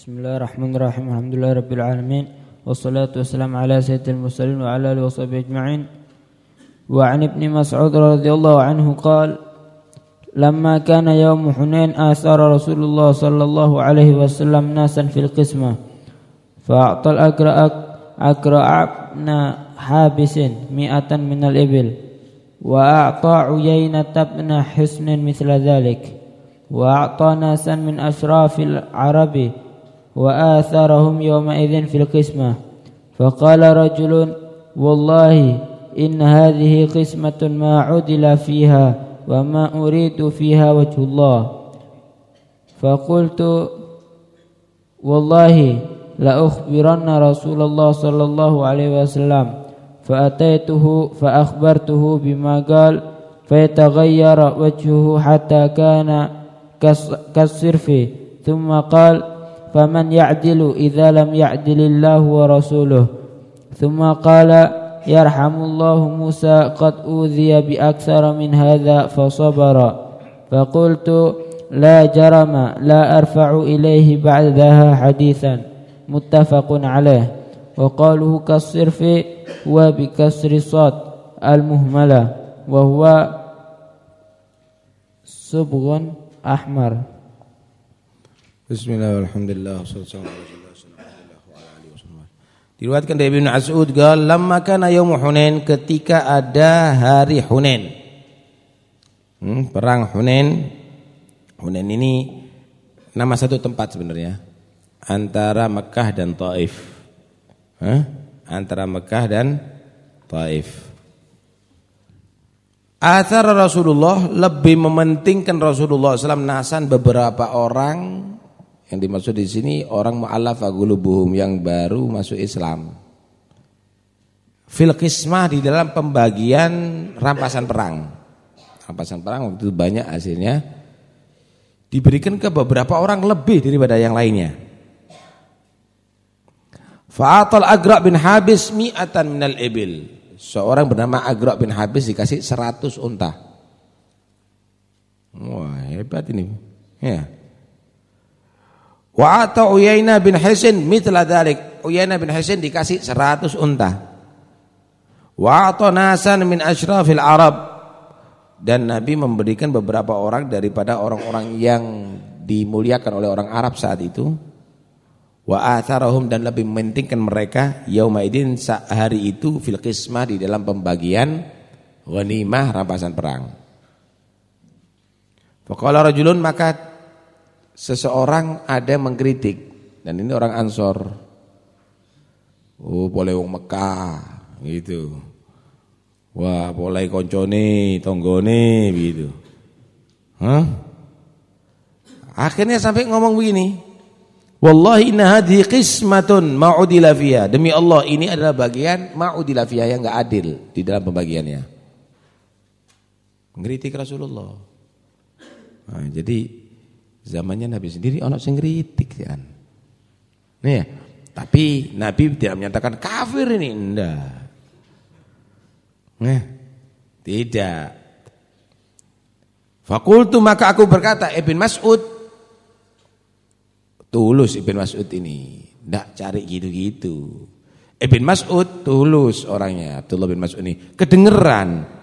بسم الله الرحمن الرحيم الحمد لله رب العالمين والصلاة والسلام على سيد المرسلين وعلى آله وصحبه أجمعين وعن ابن مسعود رضي الله عنه قال لما كان يوم حنين آثار رسول الله صلى الله عليه وسلم ناسا في القسمة فأعطى الأكرع أكرع ابن حابس مئة من الإبل وأعطى عيينة بن حسن مثل ذلك وأعطى ناسا من أشراف العرب وآثرهم يومئذ في القسمة. فقال رجل والله إن هذه قسمة ما عدل فيها وما أريد فيها وجه الله. فقلت والله لأخبرن رسول الله صلى الله عليه وسلم. فأتيته فأخبرته بما قال فيتغير وجهه حتى كان كالصرف. ثم قال فمن يعدل إذا لم يعدل الله ورسوله. ثم قال يرحم الله موسى قد أوذي بأكثر من هذا فصبر فقلت لا جرم لا أرفع إليه بعدها حديثا. متفق عليه. وقاله كالصرف وبكسر الصاد المهملة وهو صبغ أحمر. Bismillahirrahmanirrahim. walhamdulillah Diriwayatkan dari Ibnu Mas'ud gal lamma kana yaum Hunain ketika ada hari Hunain. Hmm, perang Hunain. Hunain ini nama satu tempat sebenarnya antara Mekah dan Taif. Huh? Antara Mekah dan Taif. Athar Rasulullah lebih mementingkan Rasulullah SAW nasan beberapa orang yang dimaksud di sini orang mu'allaf agulubuhum yang baru masuk Islam. Fil qismah di dalam pembagian rampasan perang. Rampasan perang waktu itu banyak hasilnya. Diberikan ke beberapa orang lebih daripada yang lainnya. Fa'atal Agra' bin Habis mi'atan minal ibil. Seorang bernama Agra' bin Habis dikasih 100 unta. Wah, hebat ini. Ya. Wa ata Uyainah bin Hisin mithla dzalik. Uyainah bin Hisin dikasih 100 unta. Wa nasan min asyrafil Arab. Dan Nabi memberikan beberapa orang daripada orang-orang yang dimuliakan oleh orang Arab saat itu. Wa atharahum dan lebih mementingkan mereka yaumaidin hari itu fil qismah di dalam pembagian ghanimah rampasan perang. Faqala rajulun maka seseorang ada mengkritik dan ini orang Ansor. Oh, boleh wong Mekah gitu. Wah, boleh koncone, tonggone gitu. Hah? Akhirnya sampai ngomong begini. Wallahi inna hadhi qismatun ma'udila fiha. Demi Allah ini adalah bagian ma'udila fiha yang enggak adil di dalam pembagiannya. Mengkritik Rasulullah. Nah, jadi Zamannya Nabi sendiri ono sing kritik kan. Nih, ya, tapi Nabi tidak menyatakan kafir ini, enggak. Nih, tidak. Fakultu maka aku berkata, Ibn Mas'ud tulus Ibn Mas'ud ini, enggak cari gitu-gitu. Ibn Mas'ud tulus orangnya, Abdullah bin Mas'ud ini kedengeran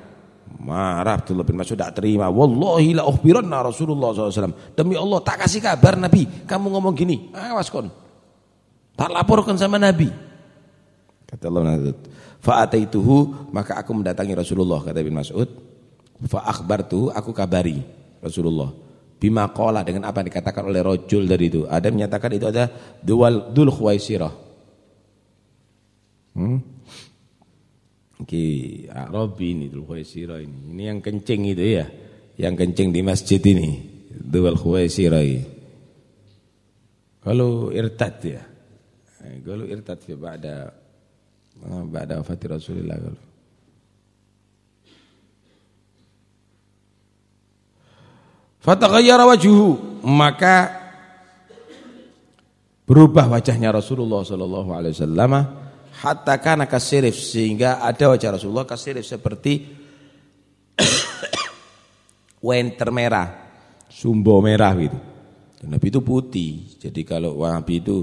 Marah Abdullah bin Mas'ud tak terima. Wallahi la ukhbiranna Rasulullah SAW. Demi Allah tak kasih kabar Nabi. Kamu ngomong gini. Awas kon. Tak laporkan sama Nabi. Kata Allah Nazat. Fa'ataituhu maka aku mendatangi Rasulullah kata bin Mas'ud. Fa'akhbartu aku kabari Rasulullah. Bima qala dengan apa yang dikatakan oleh rojul dari itu. Ada menyatakan itu ada dual dul khuwaisirah. Hmm? Ki Arabi ini Dul Khuwaisira ini. Ini yang kencing itu ya. Yang kencing di masjid ini. Dul Khuwaisira. Kalau irtad ya. Eh, kalau irtad ya ba'da eh, ba'da wafat Rasulullah kalau. Fataghayyara wajhuhu, maka berubah wajahnya Rasulullah sallallahu alaihi wasallam hatta kana kasirif sehingga ada wajah Rasulullah kasirif seperti wenter merah, sumbo merah gitu. Nabi itu putih. Jadi kalau Wahabi itu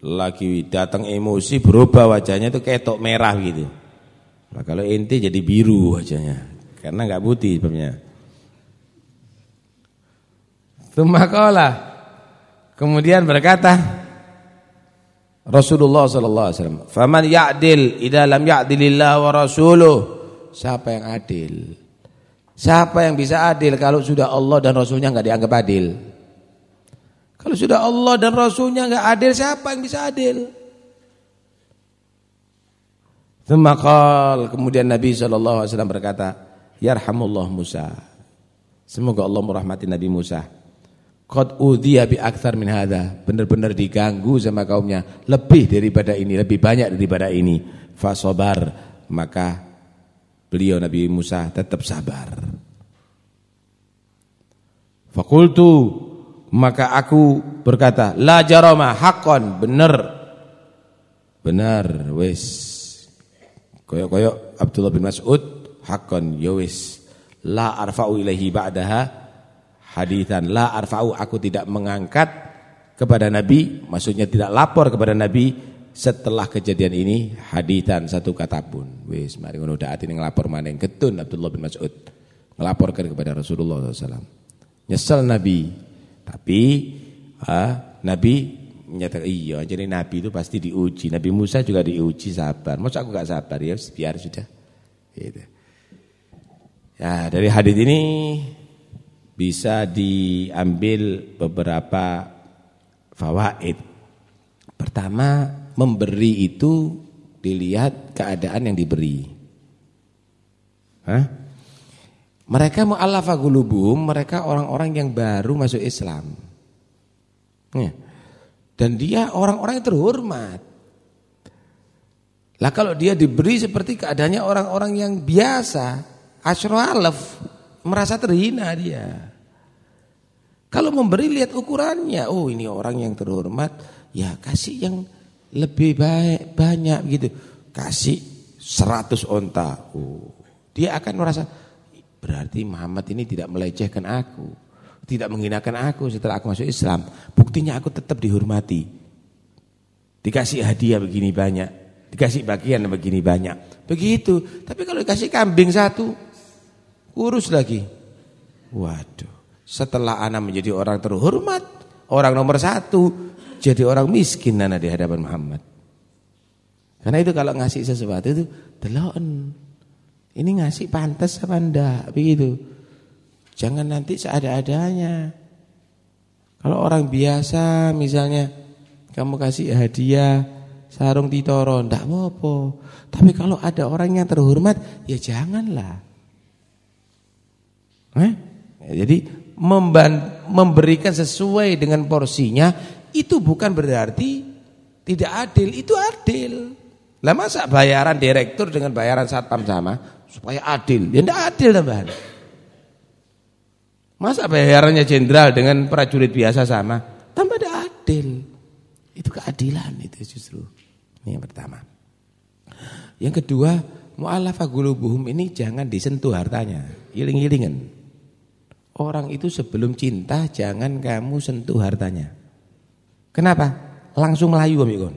lagi datang emosi berubah wajahnya itu ketok merah gitu. Nah, kalau ente jadi biru wajahnya karena nggak putih sebabnya. Tumakola. Kemudian berkata Rasulullah sallallahu alaihi wasallam, "Faman ya'dil idza lam ya'dilillah wa rasuluh?" Siapa yang adil? Siapa yang bisa adil kalau sudah Allah dan Rasulnya nggak dianggap adil? Kalau sudah Allah dan Rasulnya nggak adil, siapa yang bisa adil? Semakal kemudian Nabi Wasallam berkata, Yarhamullah Musa. Semoga Allah merahmati Nabi Musa. Qad udhiya bi akthar min hadha. Benar-benar diganggu sama kaumnya, lebih daripada ini, lebih banyak daripada ini. Fasobar, maka beliau Nabi Musa tetap sabar. Fakultu maka aku berkata la jarama hakon benar. Benar wis. Koyok-koyok Abdullah bin Mas'ud hakon ya wis. La arfa'u ilaihi ba'daha hadithan la arfa'u aku tidak mengangkat kepada Nabi maksudnya tidak lapor kepada Nabi setelah kejadian ini hadithan satu kata pun wis mari ngono daat ini ngelapor maning ketun Abdullah bin Mas'ud melaporkan kepada Rasulullah SAW Nyesel Nabi. Tapi ah, Nabi menyatakan iya jadi Nabi itu pasti diuji. Nabi Musa juga diuji sabar. Masa aku gak sabar ya biar sudah. Gitu. Ya dari hadis ini bisa diambil beberapa fawaid. Pertama, memberi itu dilihat keadaan yang diberi. Hah? Mereka mu'allafa gulubuhum, mereka orang-orang yang baru masuk Islam. Ya. Dan dia orang-orang yang terhormat. Lah kalau dia diberi seperti keadaannya orang-orang yang biasa, asyralaf, merasa terhina dia. Kalau memberi lihat ukurannya, oh ini orang yang terhormat, ya kasih yang lebih baik banyak gitu. Kasih 100 onta. Oh, dia akan merasa Berarti Muhammad ini tidak melecehkan aku, tidak menghinakan aku setelah aku masuk Islam. Buktinya aku tetap dihormati. Dikasih hadiah begini banyak, dikasih bagian begini banyak. Begitu. Tapi kalau dikasih kambing satu, kurus lagi. Waduh, setelah anak menjadi orang terhormat, orang nomor satu, jadi orang miskin nana di hadapan Muhammad. Karena itu kalau ngasih sesuatu itu delon. Ini ngasih pantas apa enggak begitu. Jangan nanti seada-adanya. Kalau orang biasa misalnya kamu kasih hadiah sarung titoro ndak apa-apa. Tapi kalau ada orang yang terhormat ya janganlah. Eh? Ya, jadi memberikan sesuai dengan porsinya itu bukan berarti tidak adil, itu adil. Lah masa bayaran direktur dengan bayaran satpam sama? supaya adil. Ya tidak adil tambahan. Masa bayarannya jenderal dengan prajurit biasa sama? Tambah tidak adil. Itu keadilan itu justru. Ini yang pertama. Yang kedua, mu'alafa gulubuhum ini jangan disentuh hartanya. Iling-ilingan. Orang itu sebelum cinta jangan kamu sentuh hartanya. Kenapa? Langsung melayu amikon.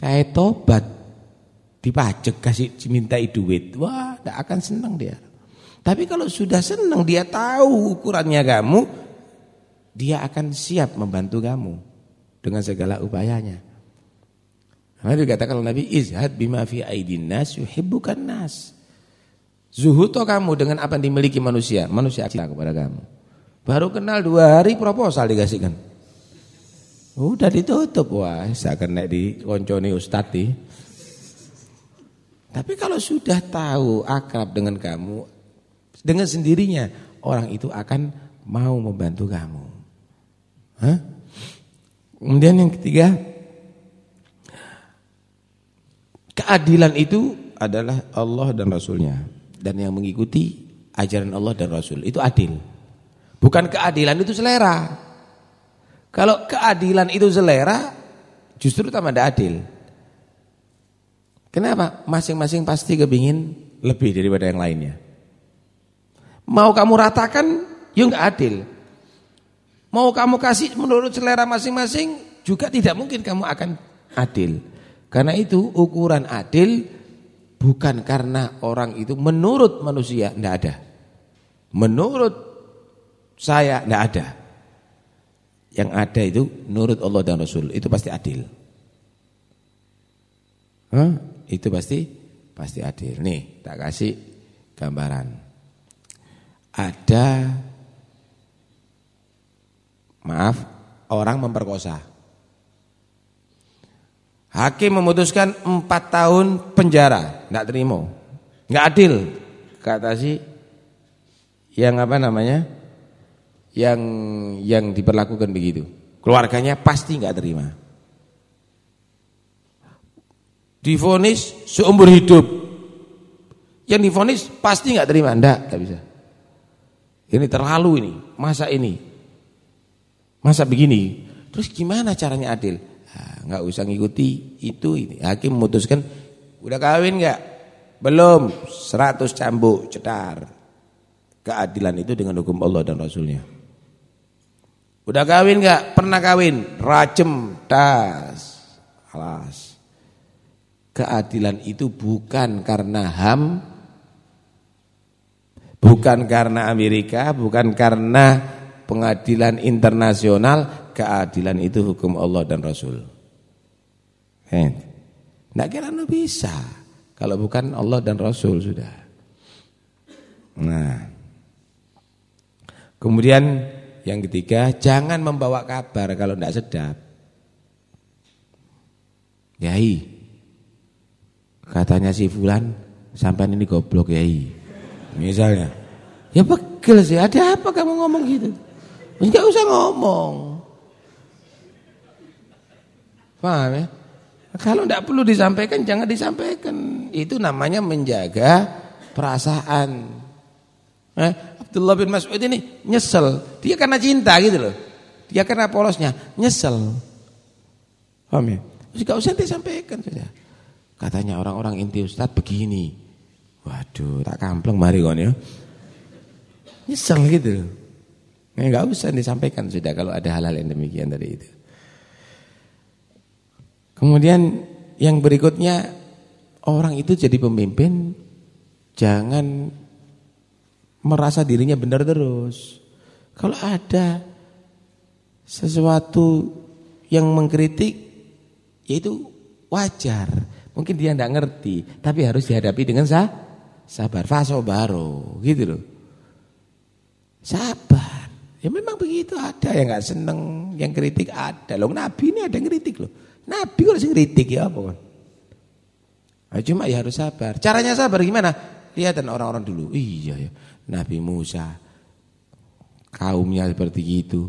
Kayak tobat dipajak kasih mintai duit, wah tidak akan senang dia. Tapi kalau sudah senang dia tahu ukurannya kamu, dia akan siap membantu kamu dengan segala upayanya. Karena dikatakan Nabi izhad bima fi aidin nas yuhibbukan nas. Zuhuto kamu dengan apa yang dimiliki manusia, manusia cinta kepada kamu. Baru kenal dua hari proposal dikasihkan. Udah ditutup wah, saya kena di konconi ustadi. Tapi kalau sudah tahu akrab dengan kamu, dengan sendirinya orang itu akan mau membantu kamu. Hah? Kemudian yang ketiga, keadilan itu adalah Allah dan Rasulnya. Dan yang mengikuti ajaran Allah dan Rasul, itu adil. Bukan keadilan itu selera. Kalau keadilan itu selera, justru tambah adil. Kenapa? Masing-masing pasti kepingin lebih daripada yang lainnya. Mau kamu ratakan, ya nggak adil. Mau kamu kasih menurut selera masing-masing juga tidak mungkin kamu akan adil. Karena itu ukuran adil bukan karena orang itu menurut manusia tidak ada. Menurut saya tidak ada. Yang ada itu menurut Allah dan Rasul itu pasti adil. Hah? Itu pasti pasti adil. Nih, tak kasih gambaran. Ada maaf, orang memperkosa. Hakim memutuskan empat tahun penjara, tidak terima, nggak adil, kata si yang apa namanya, yang yang diperlakukan begitu. Keluarganya pasti nggak terima. Difonis seumur hidup, yang difonis pasti nggak terima, ndak, nggak bisa. Ini terlalu ini, masa ini Masa begini? Terus gimana caranya adil? Nah, usah ngikuti itu ini. Hakim memutuskan udah kawin nggak? Belum. 100 cambuk cetar. Keadilan itu dengan hukum Allah dan Rasulnya. Udah kawin nggak? Pernah kawin? Rajem tas. Alas. Keadilan itu bukan karena HAM bukan karena Amerika, bukan karena pengadilan internasional, keadilan itu hukum Allah dan Rasul. Tidak kira no bisa kalau bukan Allah dan Rasul sudah. Nah, kemudian yang ketiga jangan membawa kabar kalau tidak sedap. Yai, katanya si Fulan sampai ini goblok Yai. Misalnya, ya bekel sih. Ada apa kamu ngomong gitu? Enggak usah ngomong. Paham ya? Kalau tidak perlu disampaikan, jangan disampaikan. Itu namanya menjaga perasaan. Eh, Abdullah bin Mas'ud ini nyesel. Dia karena cinta gitu loh. Dia karena polosnya nyesel. Paham ya? Enggak usah disampaikan saja. Katanya orang-orang inti Ustaz begini. Waduh, tak kampleng mari kon ya. Nyesel gitu loh. Enggak usah disampaikan sudah kalau ada hal-hal yang demikian dari itu. Kemudian yang berikutnya orang itu jadi pemimpin jangan merasa dirinya benar terus. Kalau ada sesuatu yang mengkritik yaitu wajar. Mungkin dia tidak ngerti, tapi harus dihadapi dengan sah, sabar. Faso baro, gitu loh. Sabar. Ya memang begitu ada yang nggak seneng, yang kritik ada. Loh Nabi ini ada yang kritik loh. Nabi kok sih kritik ya apa kan? Cuma ya harus sabar. Caranya sabar gimana? Lihat orang-orang dulu. Iya ya. Nabi Musa kaumnya seperti itu.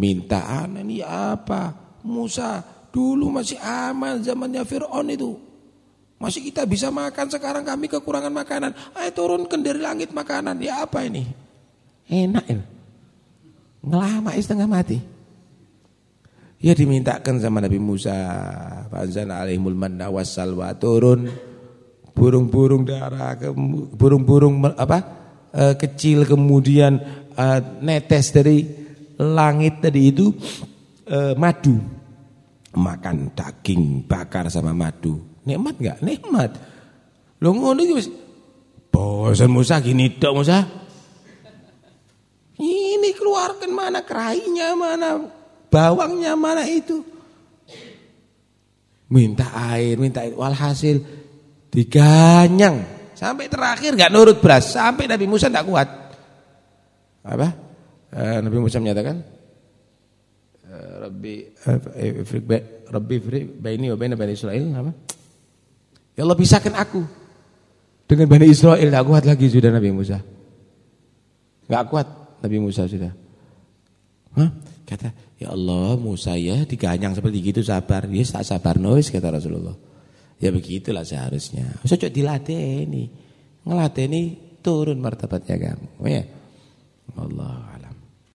Minta anak ini apa? Musa dulu masih aman zamannya Fir'aun itu. Masih kita bisa makan sekarang kami kekurangan makanan. Ayo turunkan dari langit makanan. Ya apa ini? Enak ya. Ngelama setengah mati. Ya dimintakan sama Nabi Musa, Fa'anzana alaihimul manna wassalwa turun burung-burung darah, burung-burung apa? E, kecil kemudian e, netes dari langit tadi itu e, madu. Makan daging bakar sama madu. Nikmat enggak? Nikmat. Lo ngono iki bosan Musa gini dok Musa. Ini keluarkan mana kerainya, mana bawangnya, mana itu. Minta air, minta air. Walhasil diganyang. Sampai terakhir gak nurut beras. Sampai Nabi Musa tidak kuat. Apa? Eh, Nabi Musa menyatakan. Eh, Rabbi eh, Rabbi Bani Israel apa? Ya Allah pisahkan aku dengan Bani Israel tidak kuat lagi sudah Nabi Musa. Gak kuat. Nabi Musa sudah. Hah? Kata, ya Allah Musa ya diganyang seperti gitu sabar. Ya tak sabar nois kata Rasulullah. Ya begitulah seharusnya. Usah cok dilatih ini. Ngelatih ini turun martabatnya kamu. Ya. Allah